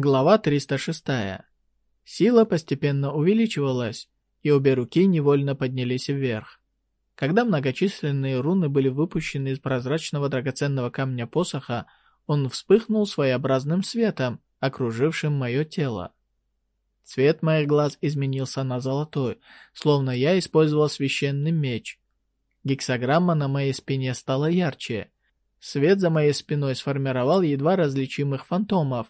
Глава 306. Сила постепенно увеличивалась, и обе руки невольно поднялись вверх. Когда многочисленные руны были выпущены из прозрачного драгоценного камня посоха, он вспыхнул своеобразным светом, окружившим мое тело. Цвет моих глаз изменился на золотой, словно я использовал священный меч. Гексограмма на моей спине стала ярче. Свет за моей спиной сформировал едва различимых фантомов,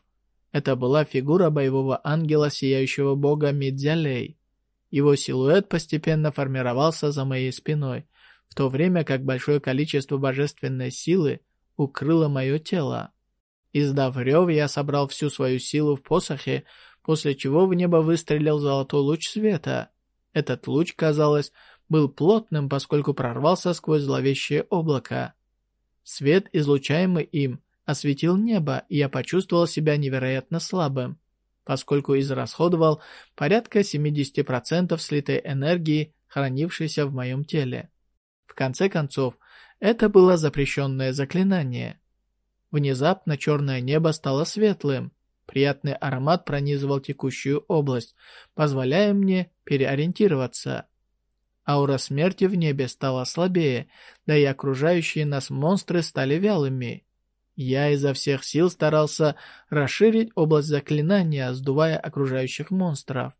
это была фигура боевого ангела сияющего бога Мидзялей. Его силуэт постепенно формировался за моей спиной, в то время как большое количество божественной силы укрыло мое тело. Издав рев, я собрал всю свою силу в посохе, после чего в небо выстрелил золотой луч света. Этот луч, казалось, был плотным, поскольку прорвался сквозь зловещее облако. Свет, излучаемый им, осветил небо, и я почувствовал себя невероятно слабым, поскольку израсходовал порядка 70% слитой энергии, хранившейся в моем теле. В конце концов, это было запрещенное заклинание. Внезапно черное небо стало светлым. Приятный аромат пронизывал текущую область, позволяя мне переориентироваться. Аура смерти в небе стала слабее, да и окружающие нас монстры стали вялыми. Я изо всех сил старался расширить область заклинания, сдувая окружающих монстров.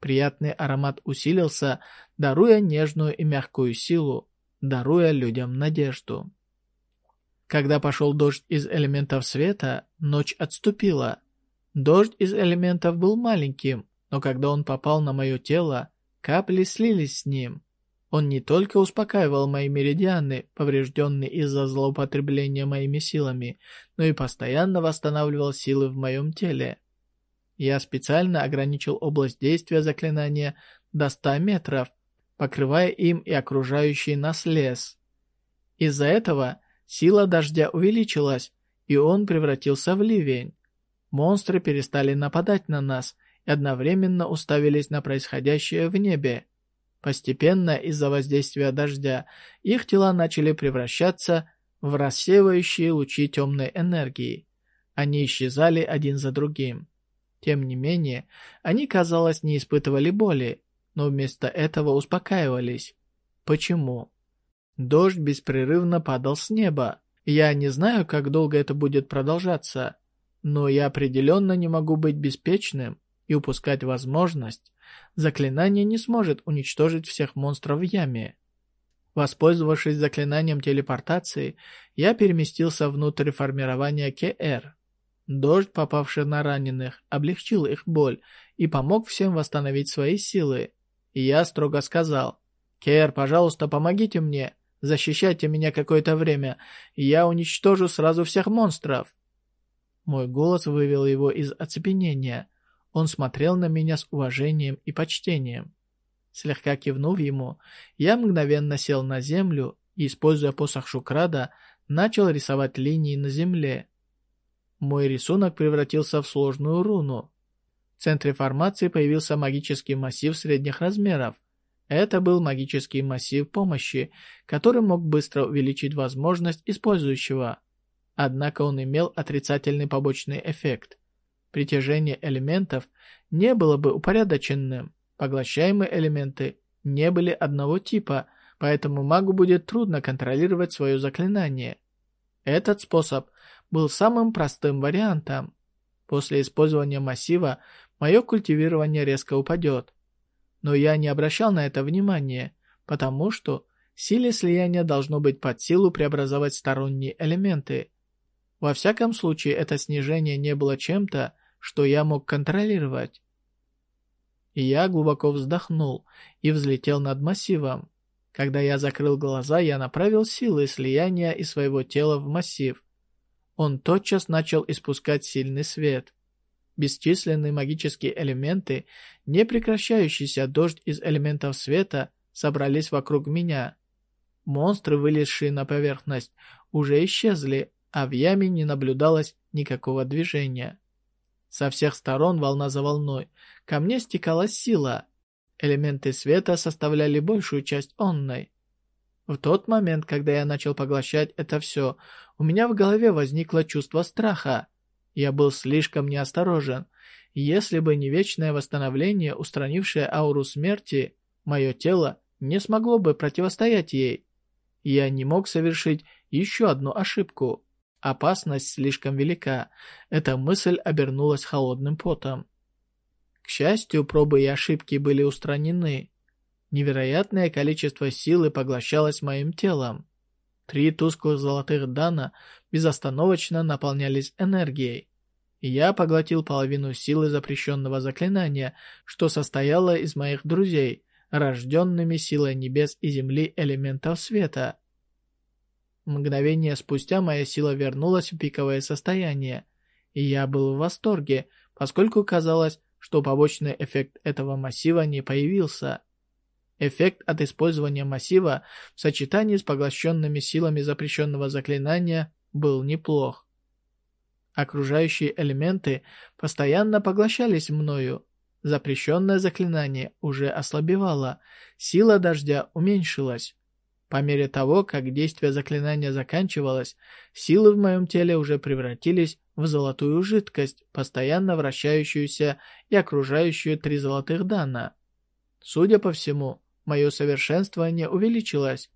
Приятный аромат усилился, даруя нежную и мягкую силу, даруя людям надежду. Когда пошел дождь из элементов света, ночь отступила. Дождь из элементов был маленьким, но когда он попал на мое тело, капли слились с ним. Он не только успокаивал мои меридианы, поврежденные из-за злоупотребления моими силами, но и постоянно восстанавливал силы в моем теле. Я специально ограничил область действия заклинания до 100 метров, покрывая им и окружающий нас лес. Из-за этого сила дождя увеличилась, и он превратился в ливень. Монстры перестали нападать на нас и одновременно уставились на происходящее в небе. Постепенно, из-за воздействия дождя, их тела начали превращаться в рассеивающие лучи темной энергии. Они исчезали один за другим. Тем не менее, они, казалось, не испытывали боли, но вместо этого успокаивались. Почему? Дождь беспрерывно падал с неба. Я не знаю, как долго это будет продолжаться, но я определенно не могу быть беспечным и упускать возможность, заклинание не сможет уничтожить всех монстров в яме. Воспользовавшись заклинанием телепортации, я переместился внутрь формирования КР. Дождь, попавший на раненых, облегчил их боль и помог всем восстановить свои силы. И я строго сказал, «Кер, пожалуйста, помогите мне, защищайте меня какое-то время, и я уничтожу сразу всех монстров». Мой голос вывел его из оцепенения. Он смотрел на меня с уважением и почтением. Слегка кивнув ему, я мгновенно сел на землю и, используя посох Шукрада, начал рисовать линии на земле. Мой рисунок превратился в сложную руну. В центре формации появился магический массив средних размеров. Это был магический массив помощи, который мог быстро увеличить возможность использующего. Однако он имел отрицательный побочный эффект притяжение элементов не было бы упорядоченным. Поглощаемые элементы не были одного типа, поэтому магу будет трудно контролировать свое заклинание. Этот способ был самым простым вариантом. После использования массива мое культивирование резко упадет. Но я не обращал на это внимания, потому что силе слияния должно быть под силу преобразовать сторонние элементы. Во всяком случае, это снижение не было чем-то, что я мог контролировать. И я глубоко вздохнул и взлетел над массивом. Когда я закрыл глаза, я направил силы слияния из своего тела в массив. Он тотчас начал испускать сильный свет. Бесчисленные магические элементы, не прекращающийся дождь из элементов света, собрались вокруг меня. Монстры, вылезшие на поверхность, уже исчезли, а в яме не наблюдалось никакого движения. Со всех сторон волна за волной. Ко мне стекала сила. Элементы света составляли большую часть онной. В тот момент, когда я начал поглощать это все, у меня в голове возникло чувство страха. Я был слишком неосторожен. Если бы не вечное восстановление, устранившее ауру смерти, мое тело не смогло бы противостоять ей. Я не мог совершить еще одну ошибку. Опасность слишком велика. Эта мысль обернулась холодным потом. К счастью, пробы и ошибки были устранены. Невероятное количество силы поглощалось моим телом. Три тусклых золотых дана безостановочно наполнялись энергией. Я поглотил половину силы запрещенного заклинания, что состояло из моих друзей, рожденными силой небес и земли элементов света. Мгновение спустя моя сила вернулась в пиковое состояние, и я был в восторге, поскольку казалось, что побочный эффект этого массива не появился. Эффект от использования массива в сочетании с поглощенными силами запрещенного заклинания был неплох. Окружающие элементы постоянно поглощались мною. Запрещенное заклинание уже ослабевало, сила дождя уменьшилась. По мере того, как действие заклинания заканчивалось, силы в моем теле уже превратились в золотую жидкость, постоянно вращающуюся и окружающую три золотых дана. Судя по всему, мое совершенствование увеличилось.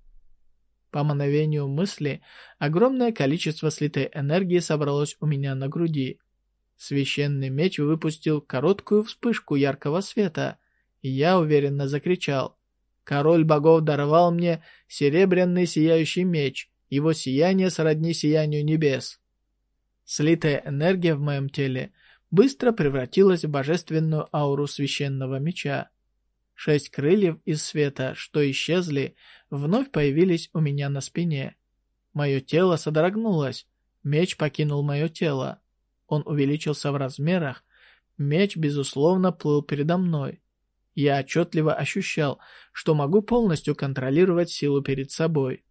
По мановению мысли, огромное количество слитой энергии собралось у меня на груди. Священный меч выпустил короткую вспышку яркого света, и я уверенно закричал. Король богов даровал мне серебряный сияющий меч, его сияние сродни сиянию небес. Слитая энергия в моем теле быстро превратилась в божественную ауру священного меча. Шесть крыльев из света, что исчезли, вновь появились у меня на спине. Мое тело содрогнулось. Меч покинул мое тело. Он увеличился в размерах. Меч, безусловно, плыл передо мной. Я отчетливо ощущал, что могу полностью контролировать силу перед собой.